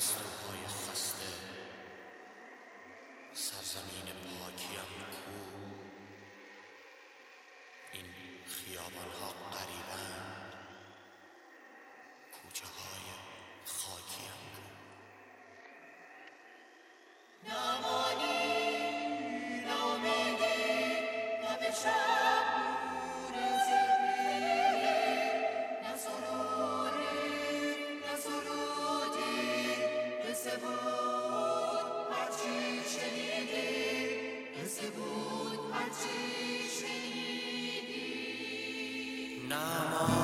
ای پرستوهای خسته سرزمین پاکیم Namo.